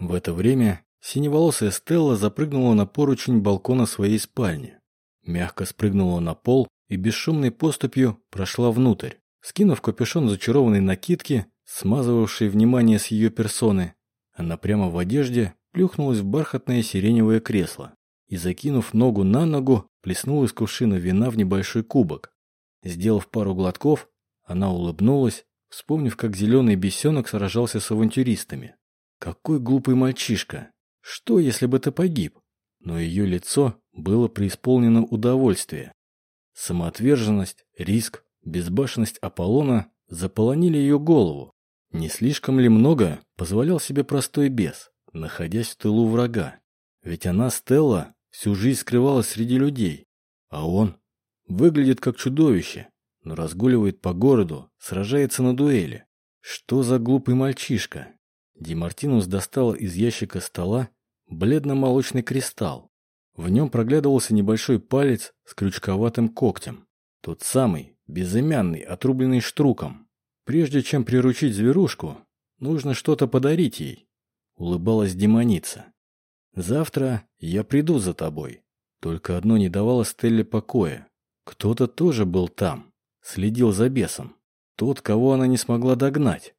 В это время синеволосая Стелла запрыгнула на поручень балкона своей спальни. Мягко спрыгнула на пол и бесшумной поступью прошла внутрь. Скинув капюшон зачарованной накидки, смазывавшей внимание с ее персоны, она прямо в одежде плюхнулась в бархатное сиреневое кресло и, закинув ногу на ногу, плеснула из кувшина вина в небольшой кубок. Сделав пару глотков, она улыбнулась, вспомнив, как зеленый бесенок сражался с авантюристами. Какой глупый мальчишка! Что, если бы ты погиб? Но ее лицо было преисполнено удовольствия. Самоотверженность, риск, безбашенность Аполлона заполонили ее голову. Не слишком ли много позволял себе простой бес, находясь в тылу врага? Ведь она, Стелла, всю жизнь скрывалась среди людей, а он выглядит как чудовище, но разгуливает по городу, сражается на дуэли. Что за глупый мальчишка? Демартинус достала из ящика стола бледно-молочный кристалл. В нем проглядывался небольшой палец с крючковатым когтем. Тот самый, безымянный, отрубленный штруком. Прежде чем приручить зверушку, нужно что-то подарить ей. Улыбалась демоница. Завтра я приду за тобой. Только одно не давало Стелле покоя. Кто-то тоже был там, следил за бесом. Тот, кого она не смогла догнать.